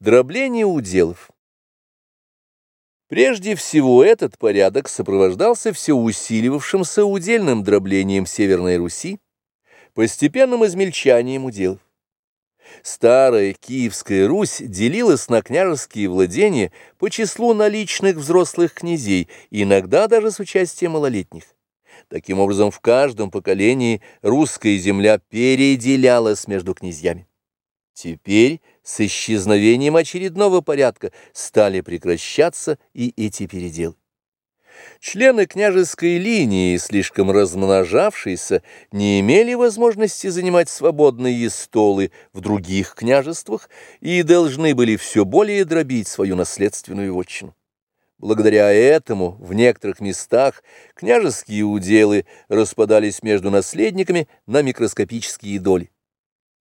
Дробление уделов. Прежде всего этот порядок сопровождался все усиливавшимся удельным дроблением Северной Руси, постепенным измельчанием уделов. Старая Киевская Русь делилась на княжеские владения по числу наличных взрослых князей, иногда даже с участием малолетних. Таким образом, в каждом поколении русская земля переделялась между князьями. Теперь с исчезновением очередного порядка стали прекращаться и эти переделы. Члены княжеской линии, слишком размножавшиеся, не имели возможности занимать свободные столы в других княжествах и должны были все более дробить свою наследственную вотчину. Благодаря этому в некоторых местах княжеские уделы распадались между наследниками на микроскопические доли.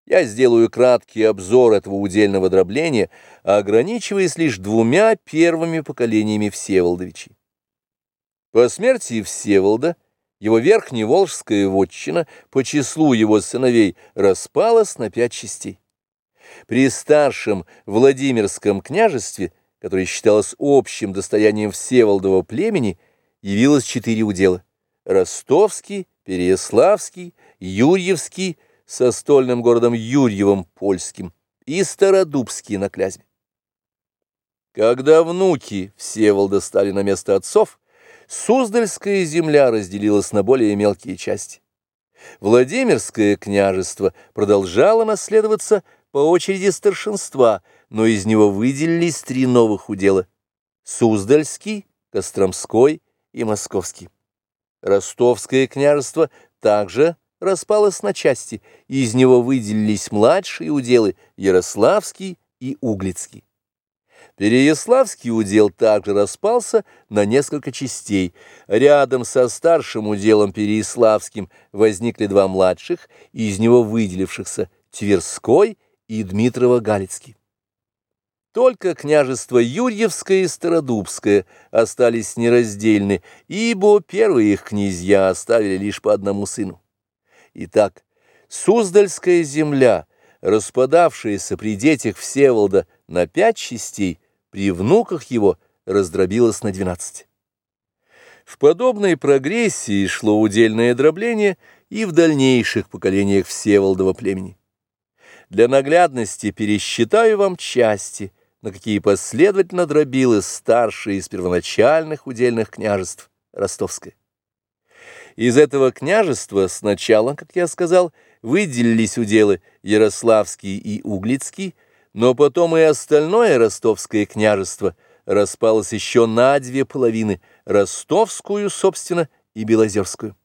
Я сделаю краткий обзор этого удельного дробления, ограничиваясь лишь двумя первыми поколениями Всеволодовичей. По смерти Всеволода его верхневолжская вотчина по числу его сыновей распалась на пять частей. При старшем Владимирском княжестве, которое считалось общим достоянием Всеволодова племени, явилось четыре удела – Ростовский, Переяславский, Юрьевский – со стольным городом Юрьевым польским и Стародубский на Клязьме. Когда внуки Всеволода стали на место отцов, Суздальская земля разделилась на более мелкие части. Владимирское княжество продолжало наследоваться по очереди старшинства, но из него выделились три новых удела – Суздальский, Костромской и Московский. Ростовское княжество также распалось на части, и из него выделились младшие уделы Ярославский и Углицкий. Переяславский удел также распался на несколько частей. Рядом со старшим уделом Переяславским возникли два младших, из него выделившихся Тверской и Дмитрово-Галицкий. Только княжество Юрьевское и Стародубское остались нераздельны, ибо первые их князья оставили лишь по одному сыну. Итак, Суздальская земля, распадавшаяся при детях Всеволода на пять частей, при внуках его раздробилась на двенадцать. В подобной прогрессии шло удельное дробление и в дальнейших поколениях Всеволодова племени. Для наглядности пересчитаю вам части, на какие последовательно дробилось старшее из первоначальных удельных княжеств Ростовское. Из этого княжества сначала, как я сказал, выделились уделы Ярославский и Углицкий, но потом и остальное ростовское княжество распалось еще на две половины, ростовскую, собственно, и белозерскую.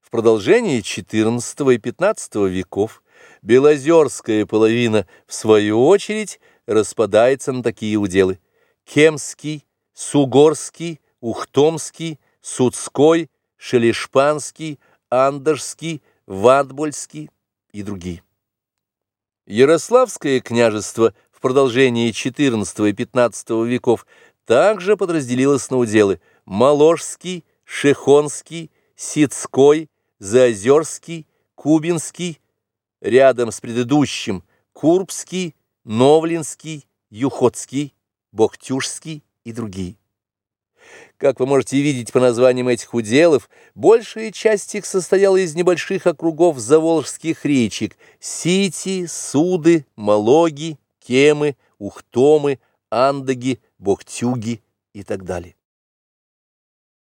В продолжении XIV и XV веков белозерская половина, в свою очередь, распадается на такие уделы – Кемский, Сугорский, Ухтомский, Судской, Шелешпанский, Андерский, Ватбольский и другие. Ярославское княжество в продолжении XIV и XV веков также подразделилось на уделы Маложский, Шехонский, Сицкой, Заозерский, Кубинский, рядом с предыдущим Курбский, Новлинский, Юхотский, Бохтюжский и другие. Как вы можете видеть по названиям этих уделов, большая часть их состояла из небольших округов заволжских речек – Сити, Суды, Малоги, Кемы, Ухтомы, Андаги, Бохтюги и так далее.